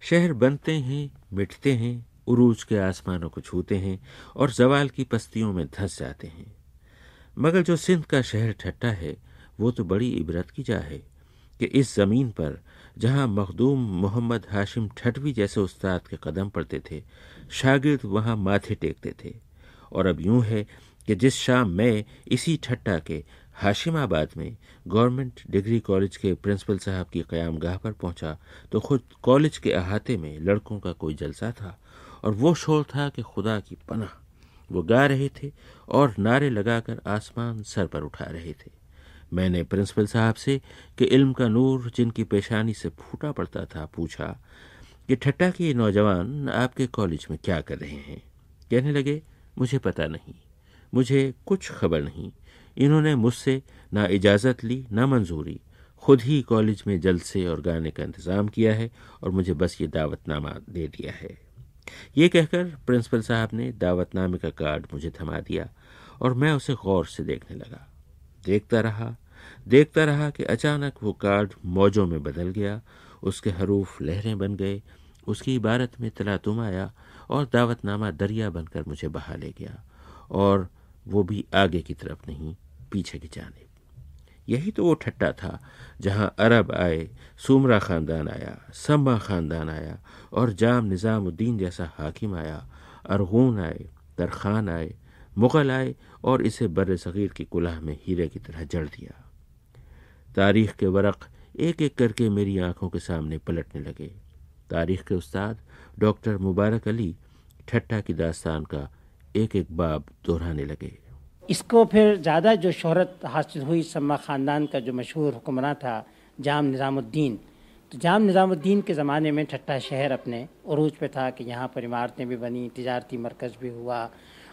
شہر بنتے ہیں، مٹتے ہیں، عروج کے آسمانوں کو چھوتے ہیں اور زوال کی پستیوں میں دھس جاتے ہیں۔ مگر جو سندھ کا شہر ٹھٹا ہے، وہ تو بڑی عبرت کی جا ہے کہ اس زمین پر جہاں مخدوم محمد ہاشم ٹھٹوی جیسے استاد کے قدم پڑتے تھے، شاگرد وہاں ماتھے ٹیکتے تھے۔ اور اب یوں ہے کہ جس شام میں اسی ٹھٹا کے ہاشم آباد میں گورنمنٹ ڈگری کالج کے پرنسپل صاحب کی قیام گاہ پر پہنچا تو خود کالج کے احاطے میں لڑکوں کا کوئی جلسہ تھا اور وہ شور تھا کہ خدا کی پناہ، وہ گا رہے تھے اور نعرے لگا کر آسمان سر پر اٹھا رہے تھے۔ میں نے پرنسپل صاحب سے کہ علم کا نور جن کی پیشانی سے پھوٹا پڑتا تھا پوچھا کہ ٹھٹا کے یہ نوجوان آپ کے کالج میں کیا کر رہے ہیں؟ کہنے لگے، مجھے پتا نہیں، مجھے کچھ خبر نہیں۔ انہوں نے مجھ سے نہ اجازت لی نہ منظوری۔ خود ہی کالج میں جلسے اور گانے کا انتظام کیا ہے اور مجھے بس یہ دعوت نامہ دے دیا ہے۔ یہ کہہ کر پرنسپل صاحب نے دعوت نامے کا کارڈ مجھے تھما دیا اور میں اسے غور سے دیکھنے لگا۔ دیکھتا رہا دیکھتا رہا کہ اچانک وہ کارڈ موجوں میں بدل گیا، اس کے حروف لہریں بن گئے، اس کی عبارت میں تلا تم آیا اور دعوت نامہ دریا بن کر مجھے بہا لے گیا اور وہ بھی آگے کی طرف نہیں۔ پیچھے کی جانب۔ یہی تو وہ ٹھٹا تھا جہاں عرب آئے سومرا خاندان آیا سما خاندان آیا اور جام نظام الدین جیسا حاکم آیا، ارغون آئے، ترخان آئے، مغل آئے اور اسے بر صغیر کی کلاہ میں ہیرے کی طرح جڑ دیا۔ تاریخ کے ورق ایک ایک کر کے میری آنکھوں کے سامنے پلٹنے لگے۔ تاریخ کے استاد ڈاکٹر مبارک علی ٹھٹا کی داستان کا ایک ایک باب دہرانے لگے۔ اس کو پھر زیادہ جو شہرت حاصل ہوئی سما خاندان کا جو مشہور حکمراں تھا، جام نظام الدین۔ تو جام نظام الدین کے زمانے میں ٹھٹا شہر اپنے عروج پہ تھا کہ یہاں پر عمارتیں بھی بنی تجارتی مرکز بھی ہوا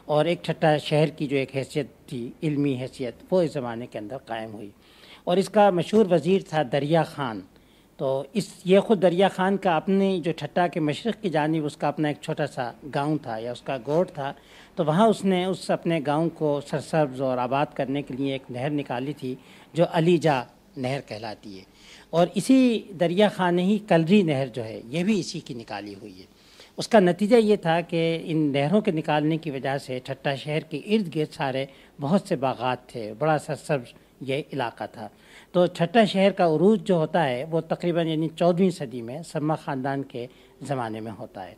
اور ایک ٹھٹا شہر کی جو ایک حیثیت تھی، علمی حیثیت، وہ اس زمانے کے اندر قائم ہوئی۔ اور اس کا مشہور وزیر تھا دریا خان۔ تو اس یہ خود دریا خان کا اپنی جو ٹھٹا کے مشرق کی جانب اس کا اپنا ایک چھوٹا سا گاؤں تھا یا اس کا گوٹ تھا، تو وہاں اس نے اس اپنے گاؤں کو سرسبز اور آباد کرنے کے لیے ایک نہر نکالی تھی جو علی جا نہر کہلاتی ہے۔ اور اسی دریا خان ہی کلری نہر جو ہے، یہ بھی اسی کی نکالی ہوئی ہے۔ اس کا نتیجہ یہ تھا کہ ان نہروں کے نکالنے کی وجہ سے ٹھٹا شہر کے ارد گرد سارے بہت سے باغات تھے، بڑا سرسبز یہ علاقہ تھا۔ تو ٹھٹا شہر کا عروج جو ہوتا ہے، وہ تقریباً یعنی چودھویں صدی میں سما خاندان کے زمانے میں ہوتا ہے۔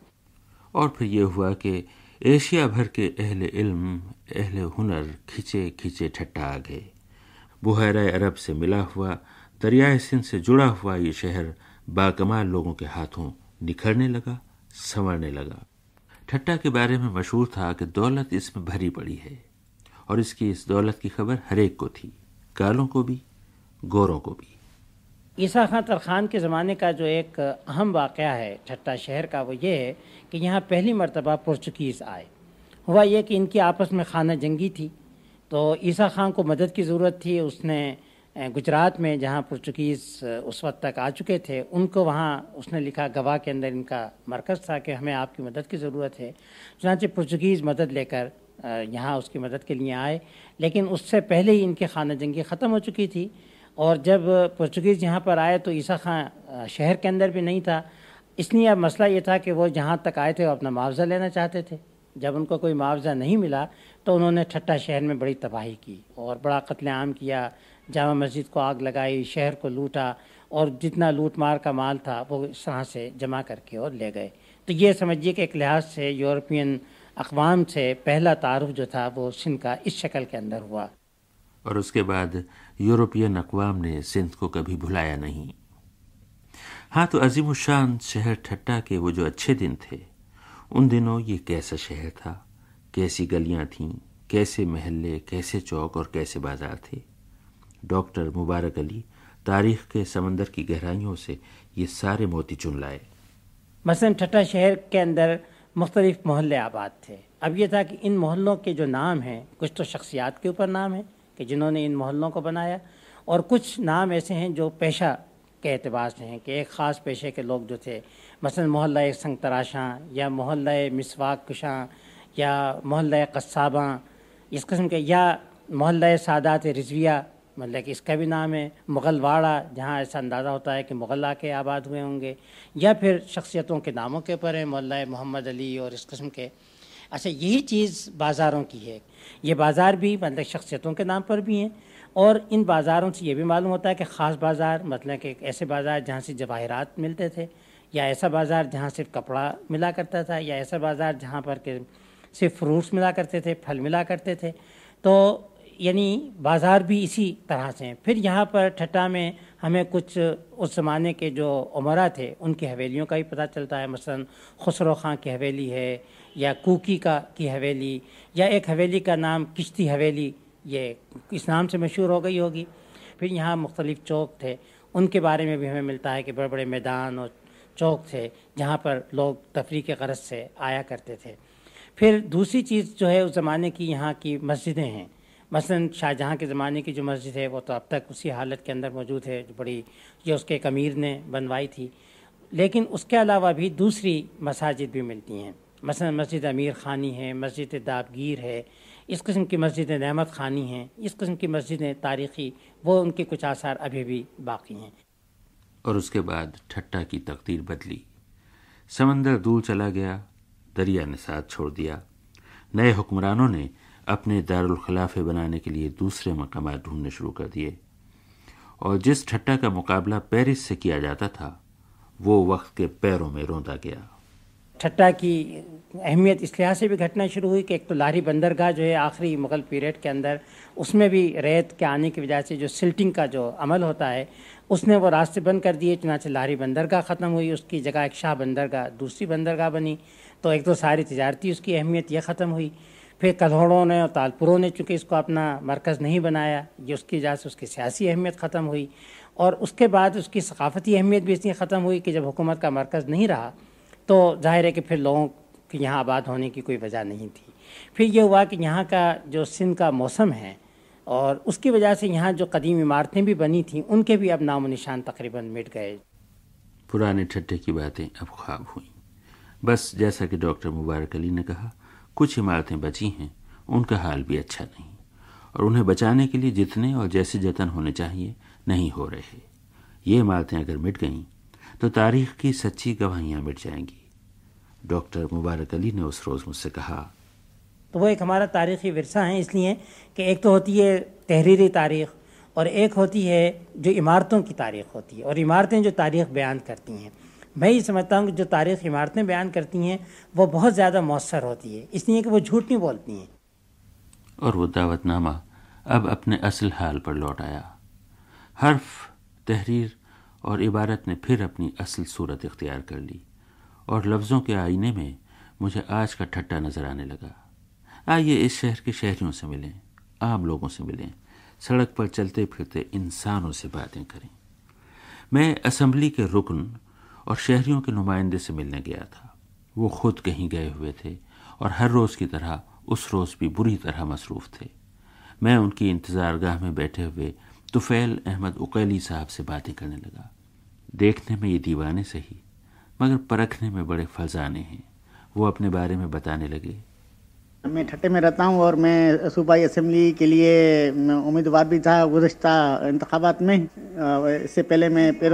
اور پھر یہ ہوا کہ ایشیا بھر کے اہل علم، اہل ہنر کھچے کھچے ٹھٹا آ گئے۔ بحیرہ عرب سے ملا ہوا دریائے سندھ سے جڑا ہوا یہ شہر باکمال لوگوں کے ہاتھوں نکھرنے لگا، سنورنے لگا۔ ٹھٹا کے بارے میں مشہور تھا کہ دولت اس میں بھری پڑی ہے۔ اور اس کی اس دولت کی خبر ہر ایک کو تھی۔ کالوں کو بھی، گوروں کو بھی۔ عیسیٰ خان ترخان کے زمانے کا جو ایک اہم واقعہ ہے ٹھٹا شہر کا، وہ یہ ہے کہ یہاں پہلی مرتبہ پرچگیز آئے۔ ہوا یہ کہ ان کی آپس میں خانہ جنگی تھی۔ تو عیسیٰ خان کو مدد کی ضرورت تھی۔ اس نے گجرات میں جہاں پرچگیز اس وقت تک آ چکے تھے، ان کو وہاں اس نے لکھا، گواہ کے اندر ان کا مرکز تھا کہ ہمیں آپ کی مدد کی ضرورت ہے۔ چنانچہ پرچگیز مدد لے کر یہاں اس کی مدد کے لیے آئے۔ لیکن اس سے پہلے ہی ان کی خانہ جنگی ختم ہو چکی تھی۔ اور جب پرچگیز یہاں پر آئے تو عیسیٰ خان شہر کے اندر بھی نہیں تھا۔ اس لیے اب مسئلہ یہ تھا کہ وہ جہاں تک آئے تھے وہ اپنا معاوضہ لینا چاہتے تھے۔ جب ان کو کوئی معاوضہ نہیں ملا تو انہوں نے ٹھٹا شہر میں بڑی تباہی کی اور بڑا قتل عام کیا۔ جامع مسجد کو آگ لگائی، شہر کو لوٹا اور جتنا لوٹ مار کا مال تھا وہ اس طرح سے جمع کر کے اور لے گئے۔ تو یہ سمجھیے کہ ایک لحاظ سے یورپین اقوام سے پہلا تعارف جو تھا وہ سندھ کا اس شکل کے اندر ہوا۔ اور اس کے بعد یورپین اقوام نے سندھ کو کبھی بھلایا نہیں۔ ہاں تو عظیم الشان شہر ٹھٹا کے وہ جو اچھے دن تھے ان دنوں یہ کیسا شہر تھا؟ کیسی گلیاں تھیں؟ کیسے محلے کیسے چوک اور کیسے بازار تھے؟ ڈاکٹر مبارک علی تاریخ کے سمندر کی گہرائیوں سے یہ سارے موتی چن لائے۔ مثلا ٹھٹا شہر کے اندر مختلف محلے آباد تھے۔ اب یہ تھا کہ ان محلوں کے جو نام ہیں، کچھ تو شخصیات کے اوپر نام ہیں کہ جنہوں نے ان محلوں کو بنایا، اور کچھ نام ایسے ہیں جو پیشہ کے اعتبار سے ہیں کہ ایک خاص پیشے کے لوگ جو تھے، مثلا محلہ سنگ تراشاں یا محلہ مسواک کشاں یا محلہ قصاباں، اس قسم کے، یا محلہ سادات رضویہ مطلب کہ اس کا بھی نام ہے مغل واڑہ، جہاں ایسا اندازہ ہوتا ہے کہ مغل آ کے آباد ہوئے ہوں گے، یا پھر شخصیتوں کے ناموں کے اوپر ہیں مولا محمد علی اور اس قسم کے۔ اچھا یہی چیز بازاروں کی ہے۔ یہ بازار بھی مطلب شخصیتوں کے نام پر بھی ہیں۔ اور ان بازاروں سے یہ بھی معلوم ہوتا ہے کہ خاص بازار مطلب کہ ایک ایسے بازار جہاں سے جواہرات ملتے تھے، یا ایسا بازار جہاں صرف کپڑا ملا کرتا تھا، یا ایسا بازار جہاں پر کہ صرف فروٹس ملا کرتے تھے، پھل ملا کرتے تھے۔ تو یعنی بازار بھی اسی طرح سے ہیں۔ پھر یہاں پر ٹھٹا میں ہمیں کچھ اس زمانے کے جو عمرہ تھے، ان کی حویلیوں کا بھی پتہ چلتا ہے۔ مثلا خسرو خاں کی حویلی ہے یا کوکی کا کی حویلی یا ایک حویلی کا نام کشتی حویلی، یہ اس نام سے مشہور ہو گئی ہوگی۔ پھر یہاں مختلف چوک تھے، ان کے بارے میں بھی ہمیں ملتا ہے کہ بڑے بڑے میدان اور چوک تھے جہاں پر لوگ تفریح کے غرض سے آیا کرتے تھے۔ پھر دوسری چیز جو ہے، اس زمانے کی یہاں کی مسجدیں ہیں۔ مثلا شاہ جہاں کے زمانے کی جو مسجد ہے، وہ تو اب تک اسی حالت کے اندر موجود ہے، جو بڑی یہ اس کے ایک امیر نے بنوائی تھی۔ لیکن اس کے علاوہ بھی دوسری مساجد بھی ملتی ہیں۔ مثلا مسجد امیر خانی ہے، مسجد دابگیر ہے، اس قسم کی مسجد نعمت خانی ہیں، اس قسم کی مسجدیں تاریخی، وہ ان کے کچھ آثار ابھی بھی باقی ہیں۔ اور اس کے بعد ٹھٹا کی تقدیر بدلی۔ سمندر دور چلا گیا، دریا نے ساتھ چھوڑ دیا۔ نئے حکمرانوں نے اپنے دارالخلافے بنانے کے لیے دوسرے مقامات ڈھونڈنے شروع کر دیے۔ اور جس ٹھٹا کا مقابلہ پیرس سے کیا جاتا تھا، وہ وقت کے پیروں میں روندا گیا۔ ٹھٹا کی اہمیت اس لحاظ سے بھی گھٹنا شروع ہوئی کہ ایک تو لاری بندرگاہ جو ہے آخری مغل پیریڈ کے اندر، اس میں بھی ریت کے آنے کی وجہ سے جو سلٹنگ کا جو عمل ہوتا ہے، اس نے وہ راستے بند کر دیے، چنانچہ لاری بندرگاہ ختم ہوئی، اس کی جگہ ایک شاہ بندرگاہ دوسری بندرگاہ بنی۔ تو ایک تو ساری تجارتی اس کی اہمیت یہ ختم ہوئی۔ پھر کدھوڑوں نے اور تالپوروں نے چونکہ اس کو اپنا مرکز نہیں بنایا، یہ اس کی وجہ سے اس کی سیاسی اہمیت ختم ہوئی اور اس کے بعد اس کی ثقافتی اہمیت بھی اس لیے ختم ہوئی کہ جب حکومت کا مرکز نہیں رہا تو ظاہر ہے کہ پھر لوگوں کی یہاں آباد ہونے کی کوئی وجہ نہیں تھی۔ پھر یہ ہوا کہ یہاں کا جو سندھ کا موسم ہے اور اس کی وجہ سے یہاں جو قدیم عمارتیں بھی بنی تھیں، ان کے بھی اب نام و نشان تقریباً مٹ گئے۔ پرانے ٹھٹے کی باتیں اب خواب ہوئیں۔ بس جیسا کہ ڈاکٹر مبارک علی نے کہا کچھ عمارتیں بچی ہیں، ان کا حال بھی اچھا نہیں۔ اور انہیں بچانے کے لیے جتنے اور جیسے جتن ہونے چاہیے نہیں ہو رہے۔ یہ عمارتیں اگر مٹ گئیں، تو تاریخ کی سچی گواہیاں مٹ جائیں گی۔ ڈاکٹر مبارک علی نے اس روز مجھ سے کہا، تو وہ ایک ہمارا تاریخی ورثہ ہیں، اس لیے کہ ایک تو ہوتی ہے تحریری تاریخ اور ایک ہوتی ہے جو عمارتوں کی تاریخ ہوتی ہے اور عمارتیں جو تاریخ بیان کرتی ہیں۔ میں یہ سمجھتا ہوں کہ جو تاریخ عمارتیں بیان کرتی ہیں، وہ بہت زیادہ مؤثر ہوتی ہے اس لیے کہ وہ جھوٹ نہیں بولتی ہیں۔ اور وہ دعوت نامہ اب اپنے اصل حال پر لوٹ آیا۔ حرف، تحریر اور عبارت نے پھر اپنی اصل صورت اختیار کر لی۔ اور لفظوں کے آئینے میں مجھے آج کا ٹھٹا نظر آنے لگا۔ آئیے اس شہر کے شہریوں سے ملیں، عام لوگوں سے ملیں۔ سڑک پر چلتے پھرتے انسانوں سے باتیں کریں۔ میں اسمبلی کے رکن اور شہریوں کے نمائندے سے ملنے گیا تھا۔ وہ خود کہیں گئے ہوئے تھے اور ہر روز کی طرح اس روز بھی بری طرح مصروف تھے۔ میں ان کی انتظار گاہ میں بیٹھے ہوئے توفیل احمد اقیلی صاحب سے باتیں کرنے لگا۔ دیکھنے میں یہ دیوانے صحیح، مگر پرکھنے میں بڑے فضانے ہیں۔ وہ اپنے بارے میں بتانے لگے۔ میں ٹھٹے میں رہتا ہوں اور میں صوبائی اسمبلی کے لیے امیدوار بھی تھا، گزشتہ انتخابات میں۔ اس سے پہلے میں پھر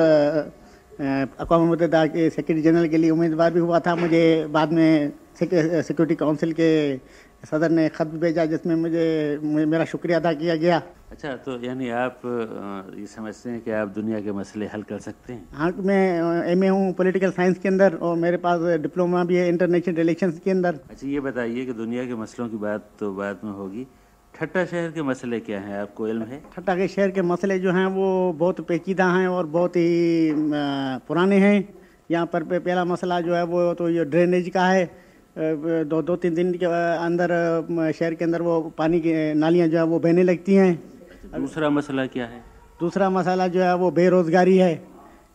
اقوام متحدہ کے سیکرٹری جنرل کے لیے امیدوار بھی ہوا تھا۔ مجھے بعد میں سیکورٹی کونسل کے صدر نے خط بھیجا جس میں مجھے میرا شکریہ ادا کیا گیا۔ اچھا تو یعنی آپ یہ سمجھتے ہیں کہ آپ دنیا کے مسئلے حل کر سکتے ہیں۔ ہاں میں ایم اے ہوں پولیٹیکل سائنس کے اندر اور میرے پاس ڈپلوما بھی ہے انٹرنیشنل ریلیشنس کے اندر۔ اچھا یہ بتائیے کہ دنیا کے مسئلوں کی بات تو بعد میں ہوگی۔ ٹھٹا شہر کے مسئلے کیا ہیں؟ آپ کو علم ہے؟ ٹھٹا کے شہر کے مسئلے جو ہیں وہ بہت پیچیدہ ہیں اور بہت ہی پرانے ہیں۔ یہاں پر پہلا مسئلہ جو ہے وہ تو یہ ڈرینیج کا ہے۔ دو دو تین دن کے اندر شہر کے اندر وہ پانی کی نالیاں جو ہے وہ بہنے لگتی ہیں۔ دوسرا مسئلہ کیا ہے؟ دوسرا مسئلہ جو ہے وہ بے روزگاری ہے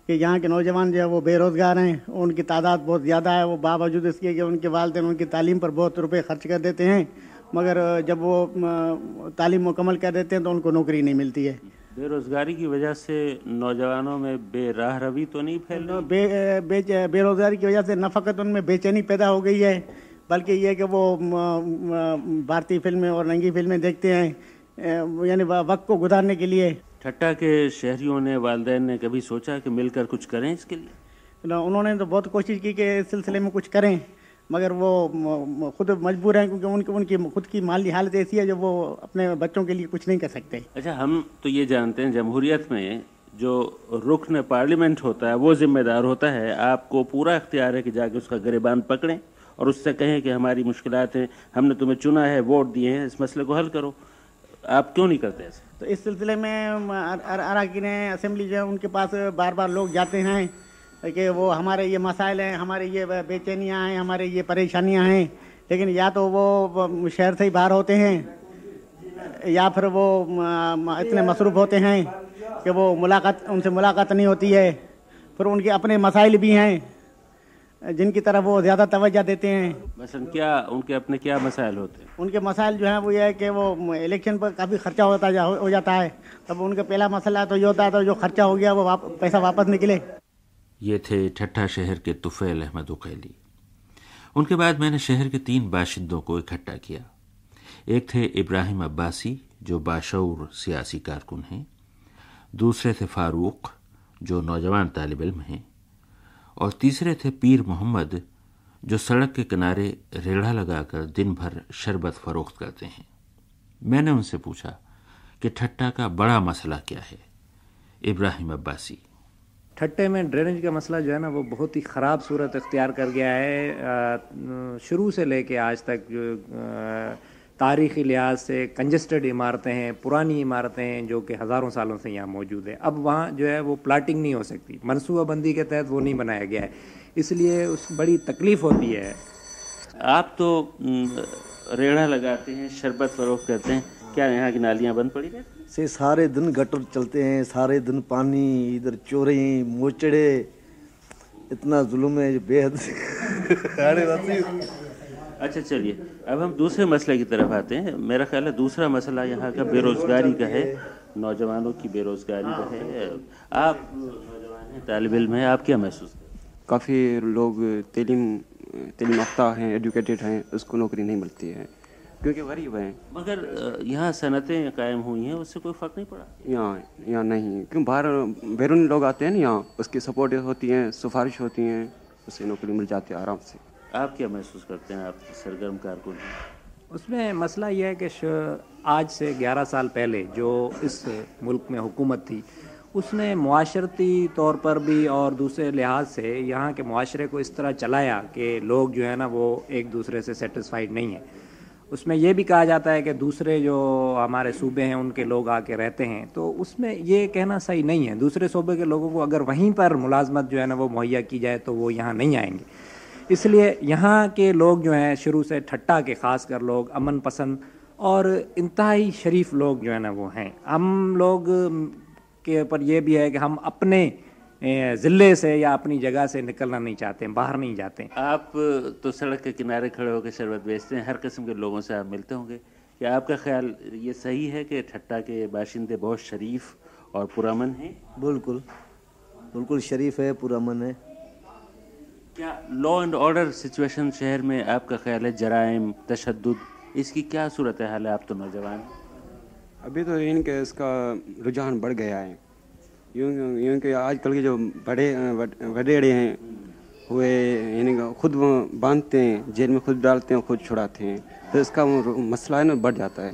کہ یہاں کے نوجوان جو ہے وہ بے روزگار ہیں۔ ان کی تعداد بہت زیادہ ہے۔ وہ باوجود اس کے کہ ان کے والدین ان کی تعلیم پر بہت روپے خرچ کر دیتے ہیں۔ مگر جب وہ تعلیم مکمل کر دیتے ہیں تو ان کو نوکری نہیں ملتی ہے۔ بے روزگاری کی وجہ سے نوجوانوں میں بے راہ روی تو نہیں پھیل بے بے روزگاری کی وجہ سے نہ فقط ان میں بے چینی پیدا ہو گئی ہے۔ بلکہ یہ کہ وہ بھارتی فلمیں اور رنگی فلمیں دیکھتے ہیں یعنی وقت کو گزارنے کے لیے۔ ٹھٹا کے شہریوں نے والدین نے کبھی سوچا کہ مل کر کچھ کریں اس کے لیے؟ انہوں نے تو بہت کوشش کی کہ اس سلسلے میں کچھ کریں۔ مگر وہ خود مجبور ہیں کیونکہ ان کی ان کی خود کی مالی حالت ایسی ہے جو وہ اپنے بچوں کے لیے کچھ نہیں کر سکتے۔ اچھا ہم تو یہ جانتے ہیں جمہوریت میں جو رکن پارلیمنٹ ہوتا ہے وہ ذمہ دار ہوتا ہے۔ آپ کو پورا اختیار ہے کہ جا کے اس کا گریبان پکڑیں اور اس سے کہیں کہ ہماری مشکلات ہیں ہم نے تمہیں چنا ہے ووٹ دیے ہیں اس مسئلے کو حل کرو۔ آپ کیوں نہیں کرتے ایسے؟ تو اس سلسلے میں اراکین اسمبلی جو ہے ان کے پاس بار بار لوگ جاتے ہیں۔ کہ وہ ہمارے یہ مسائل ہیں ہمارے یہ بے چینیاں ہیں ہمارے یہ پریشانیاں ہیں۔ لیکن یا تو وہ شہر سے ہی باہر ہوتے ہیں یا پھر وہ اتنے مصروف ہوتے ہیں کہ وہ ملاقات ان سے ملاقات نہیں ہوتی ہے۔ پھر ان کے اپنے مسائل بھی ہیں جن کی طرف وہ زیادہ توجہ دیتے ہیں۔ مثلا کیا ان کے اپنے کیا مسائل ہوتے ہیں؟ ان کے مسائل جو ہیں وہ یہ ہے کہ وہ الیکشن پر کافی خرچہ ہوتا ہو جاتا ہے۔ تب ان کا پہلا مسئلہ تو یہ ہوتا ہے جو خرچہ ہو گیا وہ پیسہ واپس نکلے۔ یہ تھے ٹھٹھا شہر کے طفیل احمد اقیلی۔ ان کے بعد میں نے شہر کے تین باشندوں کو اکٹھا کیا۔ ایک تھے ابراہیم عباسی، جو باشعور سیاسی کارکن ہیں۔ دوسرے تھے فاروق، جو نوجوان طالب علم ہیں۔ اور تیسرے تھے پیر محمد، جو سڑک کے کنارے ریڑھا لگا کر دن بھر شربت فروخت کرتے ہیں۔ میں نے ان سے پوچھا کہ ٹھٹا کا بڑا مسئلہ کیا ہے؟ ابراہیم عباسی۔ ٹھٹے میں ڈرینیج کا مسئلہ جو ہے نا وہ بہت ہی خراب صورت اختیار کر گیا ہے۔ شروع سے لے کے آج تک جو تاریخی لحاظ سے کنجسٹڈ عمارتیں ہیں، پرانی عمارتیں ہیں جو کہ ہزاروں سالوں سے یہاں موجود ہے اب وہاں جو ہے وہ پلاٹنگ نہیں ہو سکتی۔ منصوبہ بندی کے تحت وہ نہیں بنایا گیا ہے۔ اس لیے اس بڑی تکلیف ہوتی ہے۔ آپ تو ریڑھا لگاتے ہیں، شربت فروخت کرتے ہیں۔ کیا یہاں کی نالیاں بند پڑی رہتی سے سارے دن گٹر چلتے ہیں سارے دن پانی ادھر چورے موچڑے۔ اتنا ظلم ہے بے حد۔ اچھا چلیے۔ اب ہم دوسرے مسئلے کی طرف آتے ہیں۔ میرا خیال ہے دوسرا مسئلہ یہاں کا بے روزگاری کا ہے۔ نوجوانوں کی بے روزگاری کا ہے۔ آپ نوجوان ہیں طالب علم ہیں آپ کیا محسوس کافی لوگ تعلیم تعلیم یافتہ ہیں ایجوکیٹڈ ہیں اس کو نوکری نہیں ملتی ہے۔ کیونکہ غریب ہیں۔ مگر یہاں صنعتیں قائم ہوئی ہیں اس سے کوئی فرق نہیں پڑا؟ یہاں یہاں نہیں۔ کیوں؟ باہر بیرونی لوگ آتے ہیں نا یہاں اس کی سپورٹ ہوتی ہیں سفارش ہوتی ہیں اس سے نوکری مل جاتی ہے آرام سے۔ آپ کیا محسوس کرتے ہیں؟ آپ سرگرم کارکن اس میں مسئلہ یہ ہے کہ آج سے گیارہ سال پہلے جو اس ملک میں حکومت تھی اس نے معاشرتی طور پر بھی اور دوسرے لحاظ سے یہاں کے معاشرے کو اس طرح چلایا کہ لوگ جو ہے نا وہ ایک دوسرے سے سیٹسفائیڈ نہیں ہیں۔ اس میں یہ بھی کہا جاتا ہے کہ دوسرے جو ہمارے صوبے ہیں، ان کے لوگ آ کے رہتے ہیں۔ تو اس میں یہ کہنا صحیح نہیں ہے۔ دوسرے صوبے کے لوگوں کو اگر وہیں پر ملازمت جو ہے نا وہ مہیا کی جائے تو وہ یہاں نہیں آئیں گے۔ اس لیے یہاں کے لوگ جو ہیں، شروع سے ٹھٹا کے خاص کر لوگ، امن پسند اور انتہائی شریف لوگ جو ہے نا وہ ہیں۔ ہم لوگ کے اوپر یہ بھی ہے کہ ہم اپنے ضلع سے یا اپنی جگہ سے نکلنا نہیں چاہتے ہیں باہر نہیں جاتے۔ ہیں آپ تو سڑک کے کنارے کھڑے ہو کے شربت بیچتے ہیں ہر قسم کے لوگوں سے آپ ملتے ہوں گے۔ کیا آپ کا خیال یہ صحیح ہے کہ ٹھٹا کے باشندے بہت شریف اور پرامن ہیں؟ بالکل بالکل شریف ہے پرامن ہے۔ کیا لا اینڈ آرڈر سچویشن شہر میں آپ کا خیال ہے جرائم تشدد اس کی کیا صورت حال ہے؟ آپ تو نوجوان ابھی تو ان کے اس کا رجحان بڑھ گیا ہے۔ یوں یوں کہ آج کل کے جو بڑے وڈیڑے ہیں، وہ یعنی خود باندھتے ہیں، جیل میں خود ڈالتے ہیں خود چھڑاتے ہیں۔ تو اس کا مسئلہ ہے نا، بڑھ جاتا ہے۔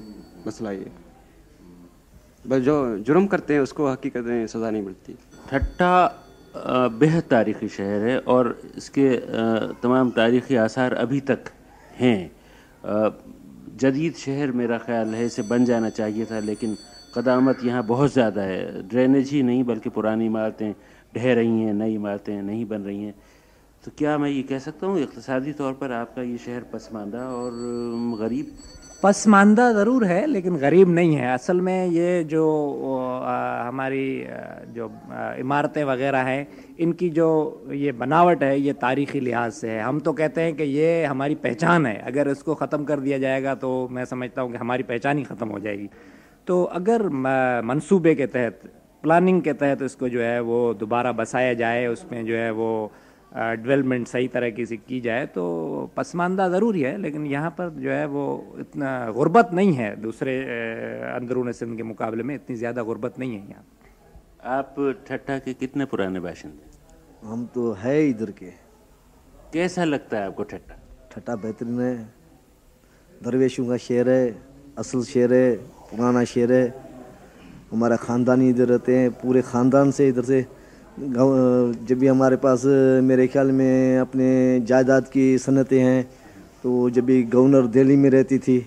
مسئلہ یہ۔ بس جو جرم کرتے ہیں، اس کو حقیقت میں سزا نہیں ملتی۔ ٹھٹا بہت تاریخی شہر ہے اور اس کے تمام تاریخی آثار ابھی تک ہیں۔ جدید شہر میرا خیال ہے، اسے بن جانا چاہیے تھا، لیکن قدامت یہاں بہت زیادہ ہے۔ ڈرینیج ہی نہیں بلکہ پرانی عمارتیں ڈھہ رہی ہیں، نئی عمارتیں نہیں بن رہی ہیں۔ تو کیا میں یہ کہہ سکتا ہوں اقتصادی طور پر آپ کا یہ شہر پسماندہ اور غریب؟ پسماندہ ضرور ہے لیکن غریب نہیں ہے۔ اصل میں یہ جو ہماری جو عمارتیں وغیرہ ہیں، ان کی جو یہ بناوٹ ہے، یہ تاریخی لحاظ سے ہے۔ ہم تو کہتے ہیں کہ یہ ہماری پہچان ہے۔ اگر اس کو ختم کر دیا جائے گا تو میں سمجھتا ہوں کہ ہماری پہچان ہی ختم ہو جائے گی۔ تو اگر منصوبے کے تحت پلاننگ کے تحت اس کو جو ہے وہ دوبارہ بسایا جائے اس میں جو ہے وہ ڈیولپمنٹ صحیح طرح سے کی جائے تو پسماندہ ضروری ہے لیکن یہاں پر جو ہے وہ اتنا غربت نہیں ہے دوسرے اندرون سندھ کے مقابلے میں اتنی زیادہ غربت نہیں ہے یہاں. آپ ٹھٹا کے کتنے پرانے باشندے ہم تو ہے ادھر کے. کیسا لگتا ہے آپ کو ٹھٹا ٹھٹا بہترین ہے. درویشوں کا شعر ہے اصل شعر ہے. پرانا شعر ہے۔ ہمارا خاندانی ادھر رہتے ہیں، پورے خاندان سے ادھر سے۔ جب بھی ہمارے پاس، میرے خیال میں اپنے جائیداد کی صنعتیں ہیں، تو جب بھی گورنر دہلی میں رہتی تھی،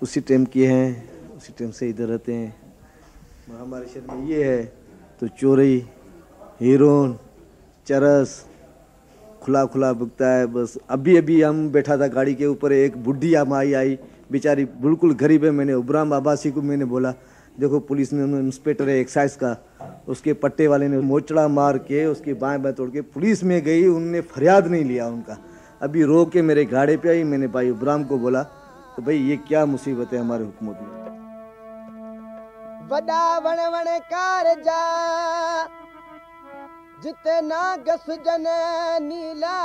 اسی ٹائم کی ہیں، اسی ٹائم سے ادھر رہتے ہیں۔ ہمارے شہر میں یہ ہے، تو چوری، ہیرون، چرس، کھلا کھلا بکتا ہے، بس۔ ابھی ابھی ہم بیٹھا تھا گاڑی کے اوپر، ایک بڈھی مائی آئی۔ بیچاری بالکل غریب ہے، میں نے ابرام آباسی کو میں نے بولا، دیکھو پولیس نے انسپیکٹر ہے ایکسائز کا، اس کے پٹے والے نے موچڑا مار کے اس کی بائیں بائیں توڑ کے پولیس میں گئی ان نے فریاد نہیں لیا ان کا۔ ابھی رو کے میرے گاڑی پہ آئی، میں نے بھائی ابرام کو بولا تو بھائی یہ کیا مصیبت ہے ہمارے حکومت میں وڈا ون ون کار جا، جتنا گس جن نیلا۔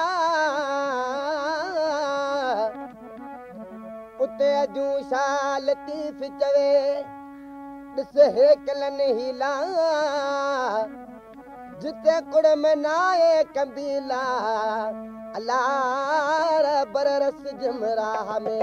اتے اجو سال تیف چوے ڈس ہیکلن ہیلا جتے کڑ میں نائے کمبیلا اللہ برس جمراہ میں